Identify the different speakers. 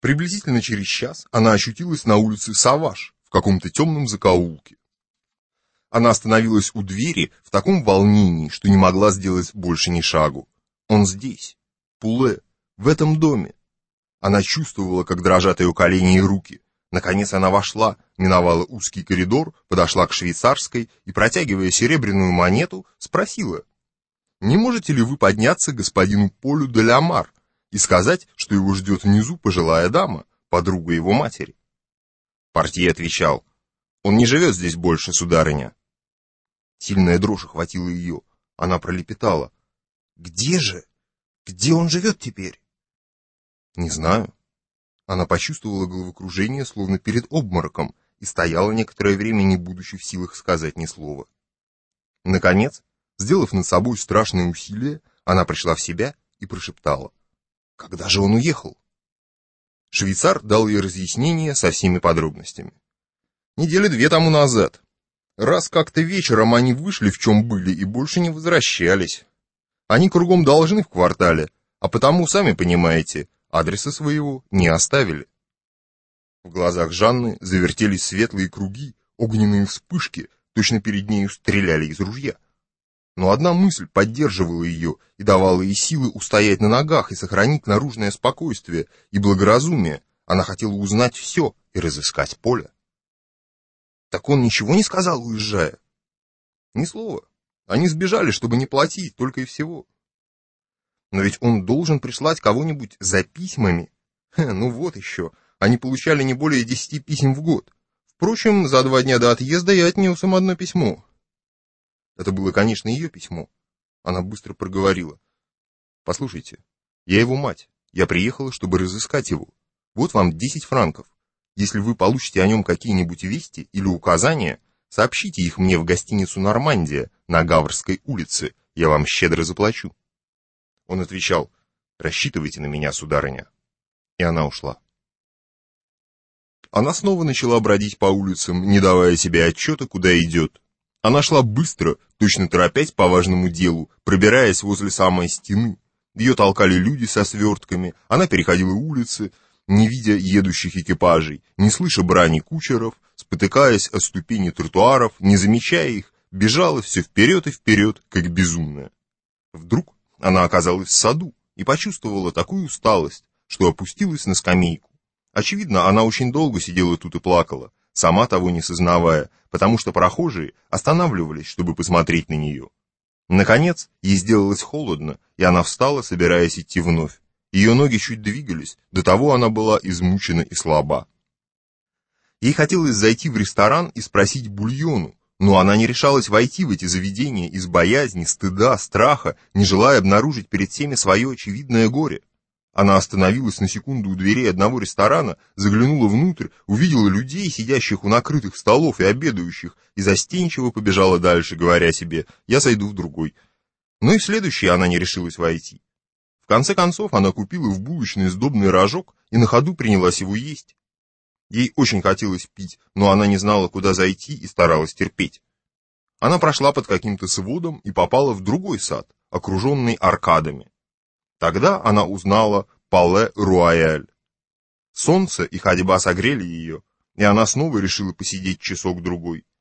Speaker 1: Приблизительно через час она очутилась на улице Саваш, в каком-то темном закоулке. Она остановилась у двери в таком волнении, что не могла сделать больше ни шагу. Он здесь, Пуле, в этом доме. Она чувствовала, как дрожат ее колени и руки. Наконец она вошла, миновала узкий коридор, подошла к швейцарской и, протягивая серебряную монету, спросила, «Не можете ли вы подняться господину Полю де Ламар и сказать, что его ждет внизу пожилая дама, подруга его матери?» Портье отвечал, «Он не живет здесь больше, сударыня». Сильная дрожь охватила ее. Она пролепетала, «Где же? Где он живет теперь?» «Не знаю». Она почувствовала головокружение, словно перед обмороком, и стояла некоторое время, не будучи в силах сказать ни слова. Наконец, сделав над собой страшное усилие, она пришла в себя и прошептала. «Когда же он уехал?» Швейцар дал ей разъяснение со всеми подробностями. Недели две тому назад. Раз как-то вечером они вышли, в чем были, и больше не возвращались. Они кругом должны в квартале, а потому, сами понимаете, адреса своего не оставили. В глазах Жанны завертелись светлые круги, огненные вспышки, точно перед нею стреляли из ружья. Но одна мысль поддерживала ее и давала ей силы устоять на ногах и сохранить наружное спокойствие и благоразумие. Она хотела узнать все и разыскать поле. Так он ничего не сказал, уезжая? Ни слова. Они сбежали, чтобы не платить, только и всего. Но ведь он должен прислать кого-нибудь за письмами. Ха, ну вот еще, они получали не более десяти писем в год. Впрочем, за два дня до отъезда я отнес им одно письмо. Это было, конечно, ее письмо. Она быстро проговорила. «Послушайте, я его мать. Я приехала, чтобы разыскать его. Вот вам десять франков. Если вы получите о нем какие-нибудь вести или указания, сообщите их мне в гостиницу «Нормандия» на Гаврской улице. Я вам щедро заплачу». Он отвечал, «Рассчитывайте на меня, сударыня». И она ушла. Она снова начала бродить по улицам, не давая себе отчета, куда идет. Она шла быстро, точно торопясь по важному делу, пробираясь возле самой стены. Ее толкали люди со свертками, она переходила улицы, не видя едущих экипажей, не слыша брани кучеров, спотыкаясь о ступени тротуаров, не замечая их, бежала все вперед и вперед, как безумная. Вдруг она оказалась в саду и почувствовала такую усталость, что опустилась на скамейку. Очевидно, она очень долго сидела тут и плакала, сама того не сознавая, потому что прохожие останавливались, чтобы посмотреть на нее. Наконец, ей сделалось холодно, и она встала, собираясь идти вновь. Ее ноги чуть двигались, до того она была измучена и слаба. Ей хотелось зайти в ресторан и спросить бульону, но она не решалась войти в эти заведения из боязни, стыда, страха, не желая обнаружить перед всеми свое очевидное горе. Она остановилась на секунду у дверей одного ресторана, заглянула внутрь, увидела людей, сидящих у накрытых столов и обедающих, и застенчиво побежала дальше, говоря себе «я сойду в другой». Но и в следующий она не решилась войти. В конце концов она купила в булочной сдобный рожок и на ходу принялась его есть. Ей очень хотелось пить, но она не знала, куда зайти и старалась терпеть. Она прошла под каким-то сводом и попала в другой сад, окруженный аркадами. Тогда она узнала Пале-Руаяль. Солнце и ходьба согрели ее, и она снова решила посидеть часок-другой.